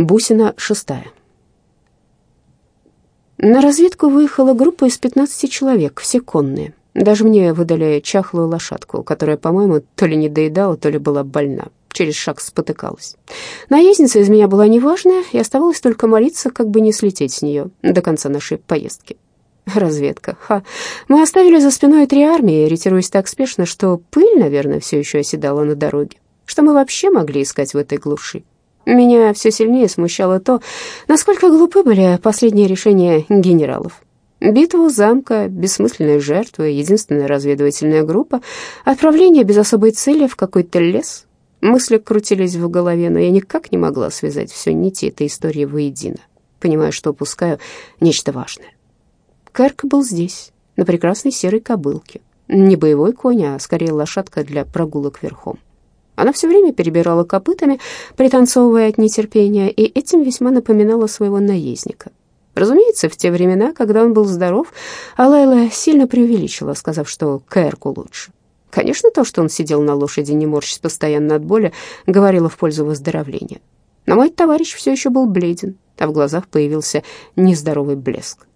Бусина шестая. На разведку выехала группа из 15 человек, все конные. Даже мне выдали чахлую лошадку, которая, по-моему, то ли не доедала, то ли была больна. Через шаг спотыкалась. Наездница из меня была неважная, и оставалось только молиться, как бы не слететь с нее до конца нашей поездки. Разведка. Ха. Мы оставили за спиной три армии, ретируясь так спешно, что пыль, наверное, все еще оседала на дороге. Что мы вообще могли искать в этой глуши? Меня все сильнее смущало то, насколько глупы были последние решения генералов. Битва у замка, бессмысленная жертва, единственная разведывательная группа, отправление без особой цели в какой-то лес. Мысли крутились в голове, но я никак не могла связать все нити этой истории воедино, понимая, что упускаю нечто важное. Кэрк был здесь, на прекрасной серой кобылке. Не боевой конь, а скорее лошадка для прогулок верхом. Она все время перебирала копытами, пританцовывая от нетерпения, и этим весьма напоминала своего наездника. Разумеется, в те времена, когда он был здоров, Алайла сильно преувеличила, сказав, что Кэрку лучше. Конечно, то, что он сидел на лошади, не морщись постоянно от боли, говорило в пользу выздоровления. Но мой товарищ все еще был бледен, а в глазах появился нездоровый блеск.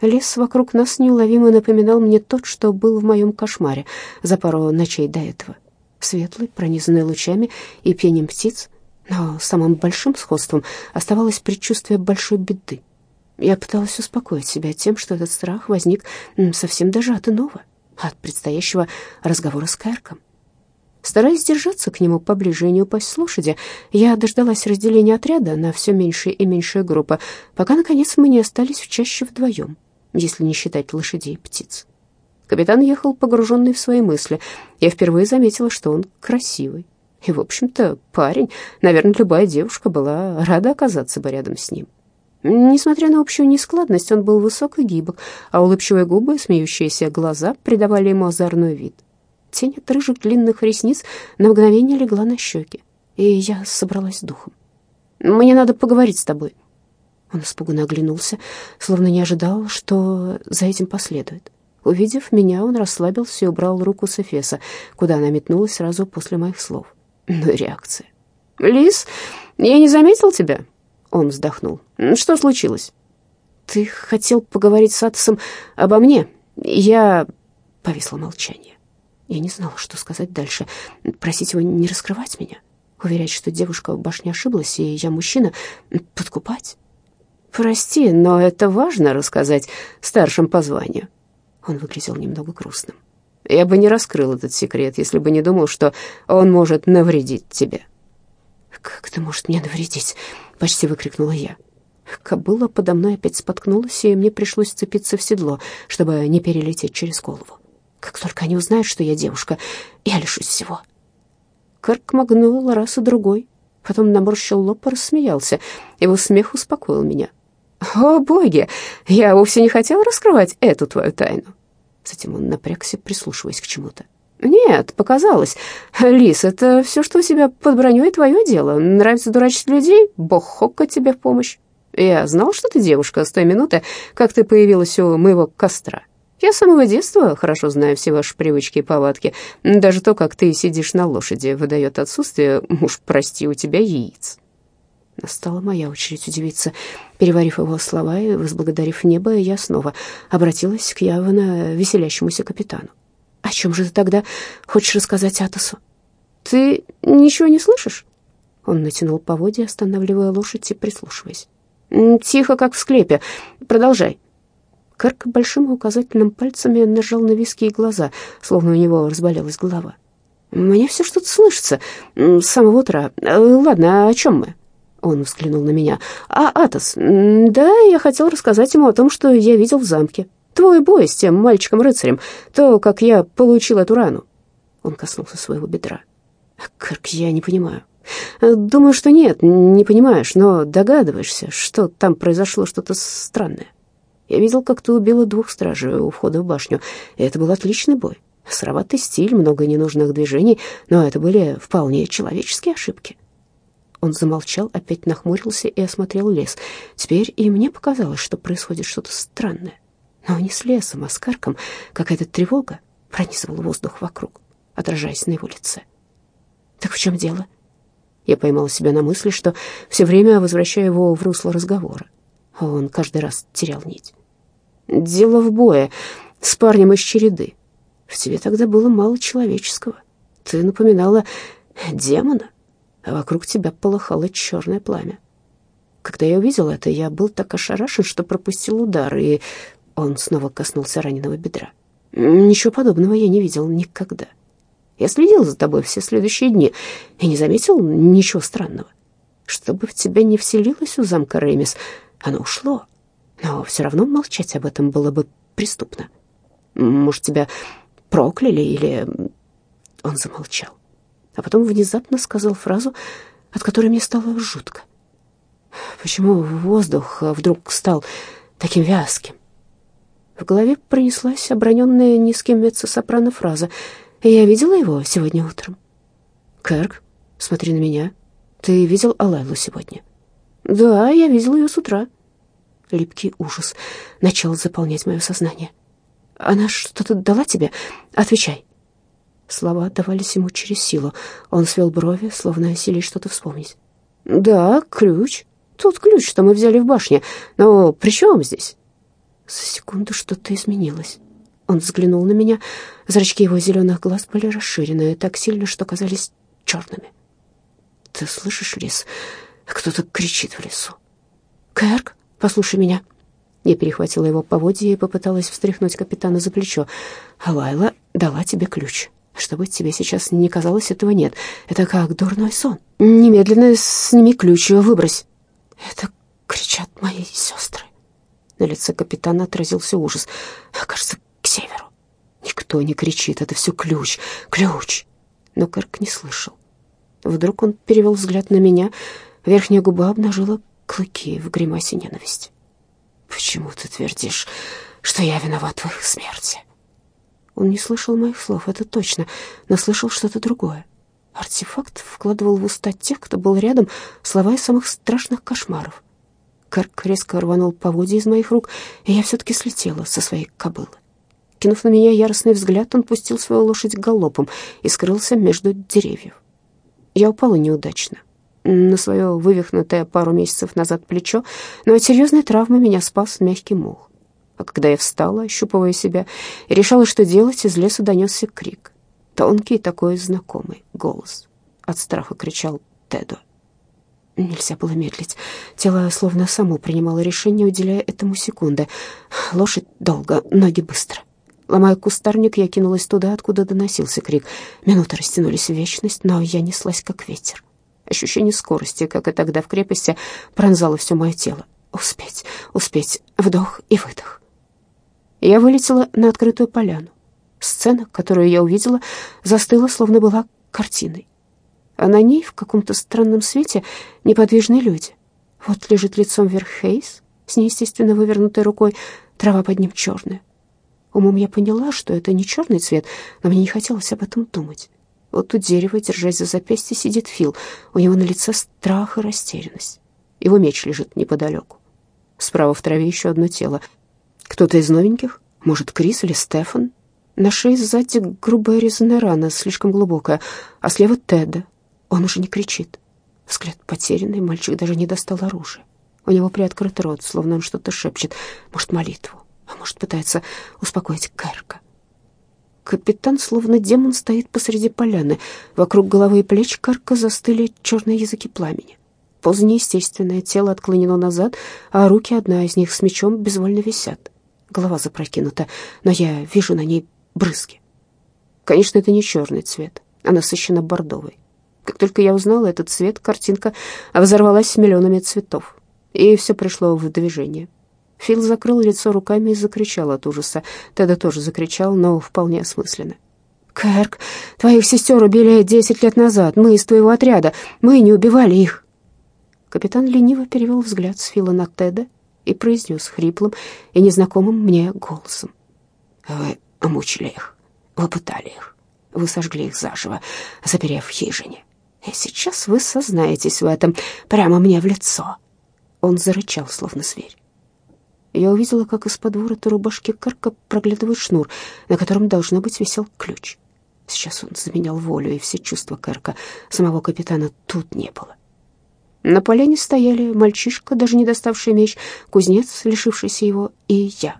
Лес вокруг нас неуловимо напоминал мне тот, что был в моем кошмаре за пару ночей до этого. Светлый, пронизанный лучами и пением птиц, но самым большим сходством оставалось предчувствие большой беды. Я пыталась успокоить себя тем, что этот страх возник совсем даже от иного, от предстоящего разговора с Кэрком. Стараясь держаться к нему поближе и не упасть с лошади, я дождалась разделения отряда на все меньшие и меньшие группы, пока, наконец, мы не остались в чаще вдвоем, если не считать лошадей и птиц. Капитан ехал погруженный в свои мысли. Я впервые заметила, что он красивый. И, в общем-то, парень, наверное, любая девушка была рада оказаться бы рядом с ним. Несмотря на общую нескладность, он был высок и гибок, а улыбчивые губы и смеющиеся глаза придавали ему озорной вид. Тень от рыжих длинных ресниц на мгновение легла на щеки, и я собралась с духом. «Мне надо поговорить с тобой». Он испуганно оглянулся, словно не ожидал, что за этим последует. Увидев меня, он расслабился и убрал руку с Эфеса, куда она метнулась сразу после моих слов. Ну и реакция. «Лис, я не заметил тебя?» Он вздохнул. «Что случилось?» «Ты хотел поговорить с Атосом обо мне. Я...» Повисло молчание. Я не знала, что сказать дальше. Просить его не раскрывать меня. Уверять, что девушка в башне ошиблась, и я мужчина. Подкупать. «Прости, но это важно рассказать старшим по званию». Он выглядел немного грустным. «Я бы не раскрыл этот секрет, если бы не думал, что он может навредить тебе». «Как это может мне навредить?» — почти выкрикнула я. Кобыла подо мной опять споткнулась, и мне пришлось цепиться в седло, чтобы не перелететь через голову. Как только они узнают, что я девушка, я лишусь всего. Кэрк моргнул раз и другой, потом наморщил лоб и рассмеялся. Его смех успокоил меня. «О, боги! Я вовсе не хотел раскрывать эту твою тайну!» Затем он напрягся, прислушиваясь к чему-то. «Нет, показалось. Лис, это все, что у тебя под броней, твое дело. Нравится дурачить людей? Бог Хокка тебе в помощь. Я знал, что ты девушка с той минуты, как ты появилась у моего костра. Я с самого детства хорошо знаю все ваши привычки и повадки. Даже то, как ты сидишь на лошади, выдает отсутствие, уж прости, у тебя яиц». Настала моя очередь удивиться. Переварив его слова и возблагодарив небо, я снова обратилась к явно веселящемуся капитану. «О чем же ты тогда хочешь рассказать Атосу?» «Ты ничего не слышишь?» Он натянул поводья, останавливая лошадь и прислушиваясь. «Тихо, как в склепе. Продолжай». Кэрк большим указательным пальцами нажал на виски и глаза, словно у него разболелась голова. «Мне все что-то слышится с самого утра. Ладно, о чем мы?» Он взглянул на меня. «А, Атос, да, я хотел рассказать ему о том, что я видел в замке. Твой бой с тем мальчиком-рыцарем, то, как я получил эту рану». Он коснулся своего бедра. «Как я не понимаю». «Думаю, что нет, не понимаешь, но догадываешься, что там произошло что-то странное. Я видел, как ты убила двух стражей у входа в башню, и это был отличный бой. Сыроватый стиль, много ненужных движений, но это были вполне человеческие ошибки». Он замолчал, опять нахмурился и осмотрел лес. Теперь и мне показалось, что происходит что-то странное но не с лесом, а с карком. Какая-то тревога пронизывала воздух вокруг, отражаясь на его лице. «Так в чем дело?» Я поймала себя на мысли, что все время возвращаю его в русло разговора, а он каждый раз терял нить. «Дело в бое с парнем из череды. В тебе тогда было мало человеческого. Ты напоминала демона, а вокруг тебя полыхало черное пламя. Когда я увидел это, я был так ошарашен, что пропустил удар, и он снова коснулся раненого бедра. Ничего подобного я не видел никогда. Я следил за тобой все следующие дни и не заметил ничего странного. Чтобы в тебя не вселилось у замка Ремис, оно ушло. Но все равно молчать об этом было бы преступно. Может, тебя прокляли или...» Он замолчал, а потом внезапно сказал фразу, от которой мне стало жутко. Почему воздух вдруг стал таким вязким? В голове пронеслась оброненная низким меццо-сопрано фраза — я видела его сегодня утром. Кэрк, смотри на меня. Ты видел Алайлу сегодня? Да, я видел ее с утра. Липкий ужас начал заполнять мое сознание. Она что-то дала тебе? Отвечай. Слова давались ему через силу. Он свел брови, словно сились что-то вспомнить. «Да, ключ. Тот ключ, что мы взяли в башне. Но при чем здесь?» За секунду что-то изменилось. Он взглянул на меня. Зрачки его зеленых глаз были расширены так сильно, что казались черными. «Ты слышишь, Лис? Кто-то кричит в лесу». «Кэрк, послушай меня». Я перехватила его поводья и попыталась встряхнуть капитана за плечо. «А Лайла дала тебе ключ. Чтобы тебе сейчас не казалось, этого нет. Это как дурной сон. Немедленно сними ключ и выбрось». «Это кричат мои сестры». На лице капитана отразился ужас. «Кажется, к северу. Никто не кричит, это все ключ, ключ. Но Кэрк не слышал. Вдруг он перевел взгляд на меня. Верхняя губа обнажила клыки в гримасе ненависти. «Почему ты твердишь, что я виноват в их смерти?» Он не слышал моих слов, это точно, но слышал что-то другое. Артефакт вкладывал в уста тех, кто был рядом, слова из самых страшных кошмаров. Кэрк резко рванул поводья из моих рук, и я все-таки слетела со своей кобылы. Кинув на меня яростный взгляд, он пустил свою лошадь галопом и скрылся между деревьев. Я упала неудачно на свое вывихнутое пару месяцев назад плечо, но от серьезной травмы меня спас мягкий мох. А когда я встала, ощупывая себя, и решала, что делать, из леса донесся крик. Тонкий такой знакомый голос. От страха кричал Тедо. Нельзя было медлить. Тело словно само принимало решение, уделяя этому секунды. Лошадь долго, ноги быстро. Ломая кустарник, я кинулась туда, откуда доносился крик. Минуты растянулись в вечность, но я неслась, как ветер. Ощущение скорости, как и тогда в крепости, пронзало все мое тело. Успеть, успеть, вдох и выдох. Я вылетела на открытую поляну. Сцена, которую я увидела, застыла, словно была картиной. А на ней в каком-то странном свете неподвижные люди. Вот лежит лицом вверх Хейс с неестественно вывернутой рукой, трава под ним черная. Умом я поняла, что это не черный цвет, но мне не хотелось об этом думать. Вот у дерева, держась за запястье, сидит Фил. У него на лице страх и растерянность. Его меч лежит неподалеку. Справа в траве еще одно тело. Кто-то из новеньких? Может, Крис или Стефан? На шее сзади грубая резаная рана, слишком глубокая, а слева Теда. Он уже не кричит. Взгляд потерянный, мальчик даже не достал оружия. У него приоткрыт рот, словно он что-то шепчет, может, молитву. А может, пытается успокоить Кэрка. Капитан, словно демон, стоит посреди поляны. Вокруг головы и плеч Кэрка застыли черные языки пламени. Поза неестественное, тело отклонено назад, а руки, одна из них с мечом, безвольно висят. Голова запрокинута, но я вижу на ней брызги. Конечно, это не черный цвет, а насыщенно бордовый. Как только я узнала этот цвет, картинка взорвалась миллионами цветов, и все пришло в движение. Фил закрыл лицо руками и закричал от ужаса. Теда тоже закричал, но вполне осмысленно. «Кэрк, твоих сестер убили десять лет назад. Мы из твоего отряда. Мы не убивали их». Капитан лениво перевел взгляд с Фила на Теда и произнес хриплым и незнакомым мне голосом. «Вы мучили их, вы пытали их, вы сожгли их заживо, заперев в хижине. И сейчас вы сознаетесь в этом прямо мне в лицо». Он зарычал, словно зверь. Я увидела, как из-под ворота рубашки Карка проглядывает шнур, на котором, должно быть, висел ключ. Сейчас он заменял волю, и все чувства Кэрка, самого капитана, тут не было. На поляне стояли мальчишка, даже не доставший меч, кузнец, лишившийся его, и я.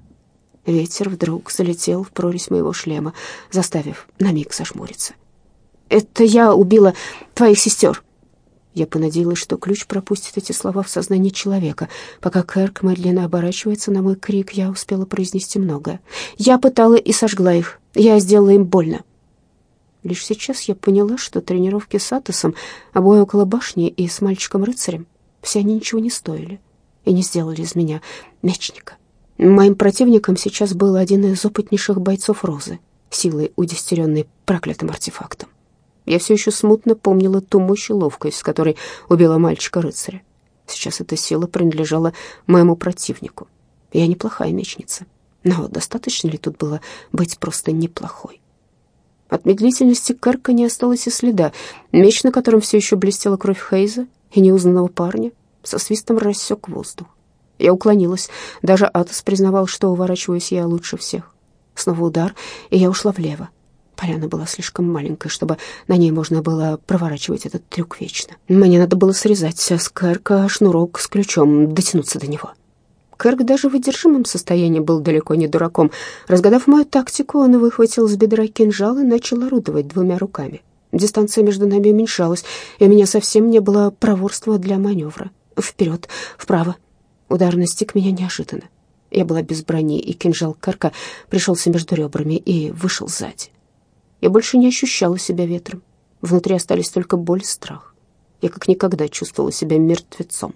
Ветер вдруг залетел в прорезь моего шлема, заставив на миг зажмуриться. «Это я убила твоих сестер!» Я понадеялась, что ключ пропустит эти слова в сознание человека. Пока Кэрк медленно оборачивается на мой крик, я успела произнести многое. «Я пытала и сожгла их. Я сделала им больно». Лишь сейчас я поняла, что тренировки с Атосом, обои около башни и с мальчиком-рыцарем, все они ничего не стоили и не сделали из меня мечника. Моим противником сейчас был один из опытнейших бойцов Розы, силой удестеренной проклятым артефактом. Я все еще смутно помнила ту мощь и ловкость, с которой убила мальчика-рыцаря. Сейчас эта сила принадлежала моему противнику. Я неплохая мечница, но достаточно ли тут было быть просто неплохой? Медлительности Кэрка не осталось и следа. Меч, на котором все еще блестела кровь Хейза и неузнанного парня, со свистом рассек воздух. Я уклонилась. Даже Атос признавал, что уворачиваюсь я лучше всех. Снова удар, и я ушла влево. Поляна была слишком маленькой, чтобы на ней можно было проворачивать этот трюк вечно. Мне надо было срезать с Кэрка шнурок с ключом, дотянуться до него. Кэрк даже в одержимом состоянии был далеко не дураком. Разгадав мою тактику, он выхватил с бедра кинжал и начал орудовать двумя руками. Дистанция между нами уменьшалась, и у меня совсем не было проворства для маневра. Вперед, вправо. Удар настиг меня неожиданно. Я была без брони, и кинжал Кэрка пришелся между ребрами и вышел сзади. Я больше не ощущала себя ветром. Внутри остались только боль и страх. Я как никогда чувствовала себя мертвецом.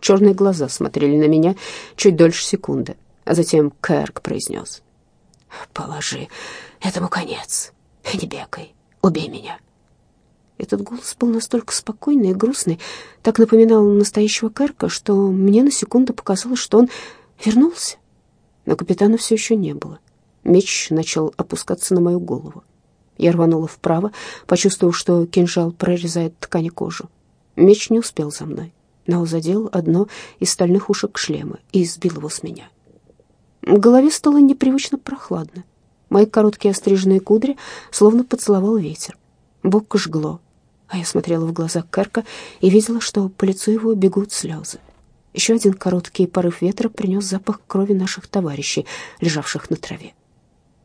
Черные глаза смотрели на меня чуть дольше секунды, а затем Кэрк произнес. «Положи этому конец. Не бегай. Убей меня». Этот голос был настолько спокойный и грустный, так напоминал настоящего Кэрка, что мне на секунду показалось, что он вернулся. Но капитана все еще не было. Меч начал опускаться на мою голову. Я рванула вправо, почувствовав, что кинжал прорезает ткань кожу. Меч не успел за мной но задел одно из стальных ушек шлема и сбил его с меня. В голове стало непривычно прохладно. Мои короткие остриженные кудри словно поцеловал ветер. Бок жгло, а я смотрела в глаза Керка и видела, что по лицу его бегут слезы. Еще один короткий порыв ветра принес запах крови наших товарищей, лежавших на траве.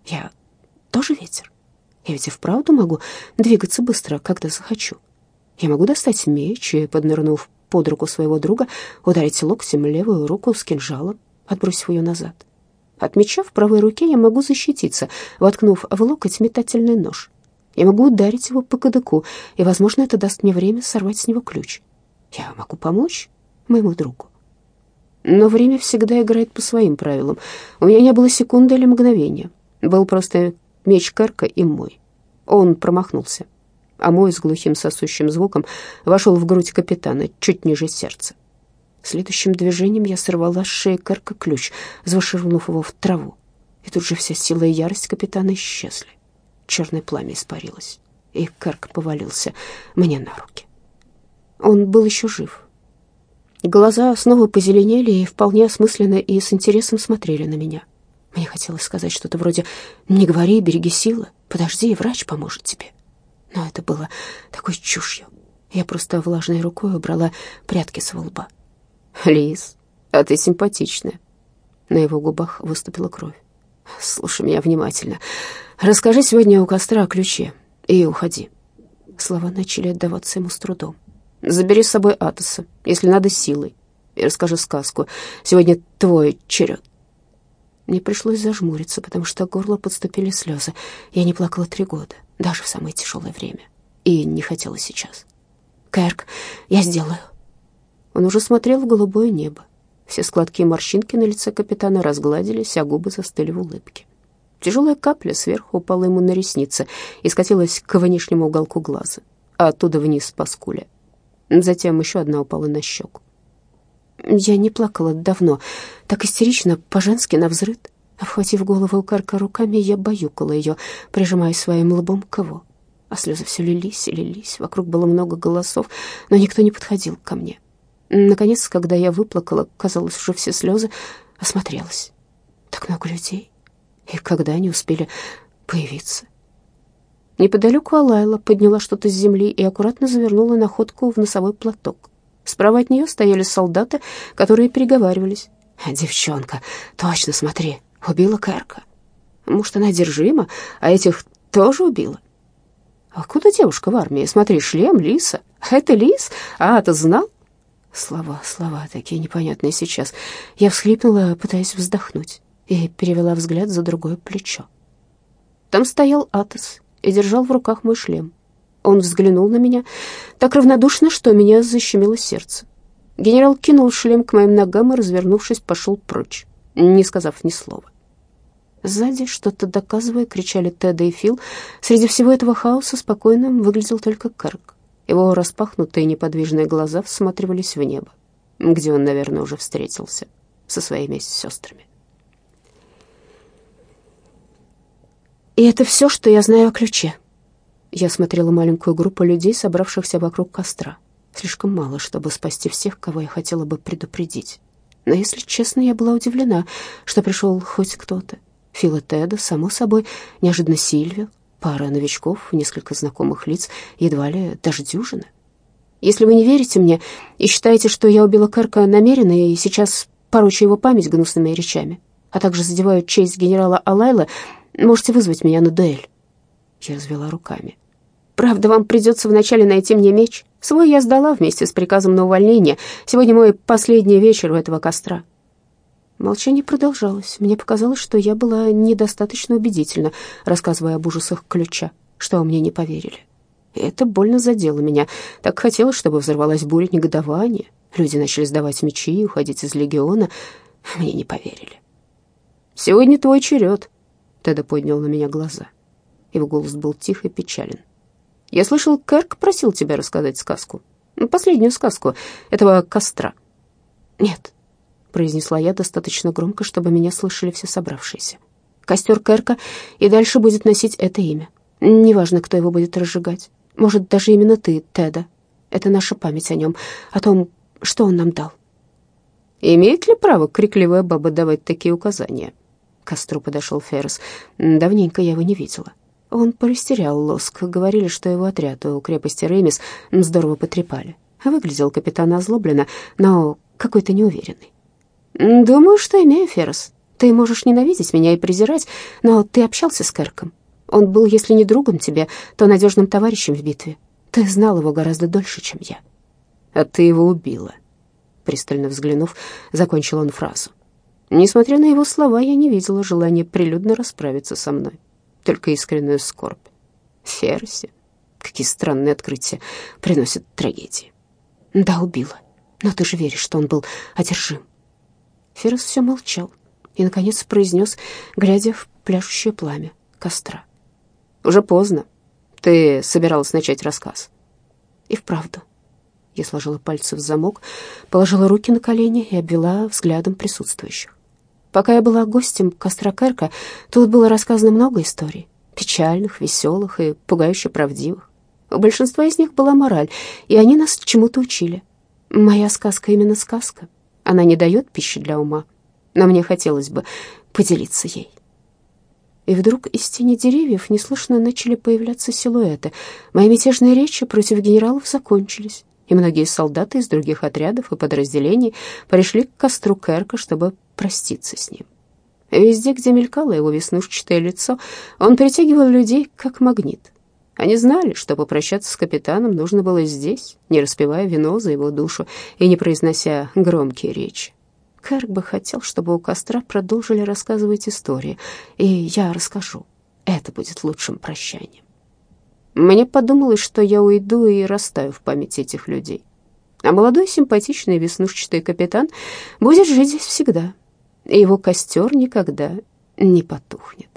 Я тоже ветер? Я ведь и вправду могу двигаться быстро, когда захочу. Я могу достать меч и, поднырнув под руку своего друга, ударить локтем левую руку с кинжалом, отбросив ее назад. От меча в правой руке я могу защититься, воткнув в локоть метательный нож. Я могу ударить его по кадыку, и, возможно, это даст мне время сорвать с него ключ. Я могу помочь моему другу. Но время всегда играет по своим правилам. У меня не было секунды или мгновения. Был просто меч Керка и мой. Он промахнулся а мой с глухим сосущим звуком вошел в грудь капитана, чуть ниже сердца. Следующим движением я сорвала с шеи Кэрка ключ, зашвырнув его в траву. И тут же вся сила и ярость капитана исчезли. Черное пламя испарилось, и Кэрк повалился мне на руки. Он был еще жив. Глаза снова позеленели и вполне осмысленно и с интересом смотрели на меня. Мне хотелось сказать что-то вроде «Не говори, береги силы, подожди, врач поможет тебе» но это было такой чушью. Я просто влажной рукой убрала прятки с лба. «Лиз, а ты симпатичная». На его губах выступила кровь. «Слушай меня внимательно. Расскажи сегодня у костра о ключе и уходи». Слова начали отдаваться ему с трудом. «Забери с собой Атоса, если надо, силой, и расскажи сказку. Сегодня твой черед». Мне пришлось зажмуриться, потому что к горлу подступили слезы. Я не плакала три года даже в самое тяжелое время. И не хотела сейчас. «Кэрк, я сделаю». Он уже смотрел в голубое небо. Все складки и морщинки на лице капитана разгладились, а губы застыли в улыбке. Тяжелая капля сверху упала ему на ресницы и скатилась к внешнему уголку глаза, а оттуда вниз по скуле. Затем еще одна упала на щеку. Я не плакала давно, так истерично, по-женски, навзрыд. Обхватив голову Карка руками, я баюкала ее, прижимаясь своим лбом к его. А слезы все лились и лились. Вокруг было много голосов, но никто не подходил ко мне. Наконец, когда я выплакала, казалось, уже все слезы, осмотрелась. Так много людей. И когда они успели появиться? Неподалеку Алайла подняла что-то с земли и аккуратно завернула находку в носовой платок. Справа от нее стояли солдаты, которые переговаривались. «Девчонка, точно смотри, убила Кэрка. Может, она одержима, а этих тоже убила?» «А куда девушка в армии? Смотри, шлем, лиса. Это лис? А, ты знал?» Слова, слова такие непонятные сейчас. Я всхлипнула, пытаясь вздохнуть, и перевела взгляд за другое плечо. Там стоял Атос и держал в руках мой шлем. Он взглянул на меня так равнодушно, что меня защемило сердце. Генерал кинул шлем к моим ногам и, развернувшись, пошел прочь, не сказав ни слова. Сзади, что-то доказывая, кричали Теда и Фил. Среди всего этого хаоса спокойным выглядел только Кэрк. Его распахнутые неподвижные глаза всматривались в небо, где он, наверное, уже встретился со своими сестрами. И это все, что я знаю о ключе. Я смотрела маленькую группу людей, собравшихся вокруг костра. Слишком мало, чтобы спасти всех, кого я хотела бы предупредить. Но, если честно, я была удивлена, что пришел хоть кто-то. Фил и Теда, само собой, неожиданно Сильвия, пара новичков, несколько знакомых лиц, едва ли даже дюжина. Если вы не верите мне и считаете, что я убила Кэрка намеренно и сейчас порочу его память гнусными речами, а также задеваю честь генерала Алайла, можете вызвать меня на дуэль. Я развела руками. Правда, вам придется вначале найти мне меч. Свой я сдала вместе с приказом на увольнение. Сегодня мой последний вечер у этого костра. Молчание продолжалось. Мне показалось, что я была недостаточно убедительна, рассказывая об ужасах ключа, что мне не поверили. Это больно задело меня. Так хотелось, чтобы взорвалась буря негодования. Люди начали сдавать мечи и уходить из легиона. Мне не поверили. «Сегодня твой черед», — Теда поднял на меня глаза. Его голос был тих и печален. «Я слышал, Кэрк просил тебя рассказать сказку. Последнюю сказку этого костра». «Нет», произнесла я достаточно громко, чтобы меня слышали все собравшиеся. Костер Керка и дальше будет носить это имя. Неважно, кто его будет разжигать. Может, даже именно ты, Теда. Это наша память о нем, о том, что он нам дал. Имеет ли право крикливая баба давать такие указания? К костру подошел Феррес. Давненько я его не видела. Он порастерял лоск. Говорили, что его отряд у крепости Ремис здорово потрепали. Выглядел капитан озлобленно, но какой-то неуверенный. «Думаю, что имею, Феррес. Ты можешь ненавидеть меня и презирать, но ты общался с Кэрком. Он был, если не другом тебе, то надежным товарищем в битве. Ты знал его гораздо дольше, чем я». «А ты его убила», — пристально взглянув, закончил он фразу. Несмотря на его слова, я не видела желания прилюдно расправиться со мной, только искреннюю скорбь. Ферси, какие странные открытия приносят трагедии. Да, убила, но ты же веришь, что он был одержим. Феррес все молчал и, наконец, произнес, глядя в пляшущее пламя костра. «Уже поздно. Ты собиралась начать рассказ». «И вправду». Я сложила пальцы в замок, положила руки на колени и обвела взглядом присутствующих. Пока я была гостем костра Керка, тут было рассказано много историй. Печальных, веселых и пугающе правдивых. У большинства из них была мораль, и они нас чему-то учили. Моя сказка именно сказка. Она не дает пищи для ума, но мне хотелось бы поделиться ей. И вдруг из тени деревьев неслышно начали появляться силуэты. Мои мятежные речи против генералов закончились, и многие солдаты из других отрядов и подразделений пришли к костру Керка, чтобы проститься с ним. Везде, где мелькало его веснушчатое лицо, он притягивал людей, как магнит. Они знали, что попрощаться с капитаном нужно было здесь, не распивая вино за его душу и не произнося громкие речи. Кэрк бы хотел, чтобы у костра продолжили рассказывать истории, и я расскажу. Это будет лучшим прощанием. Мне подумалось, что я уйду и растаю в памяти этих людей. А молодой симпатичный веснушчатый капитан будет жить здесь всегда, и его костер никогда не потухнет.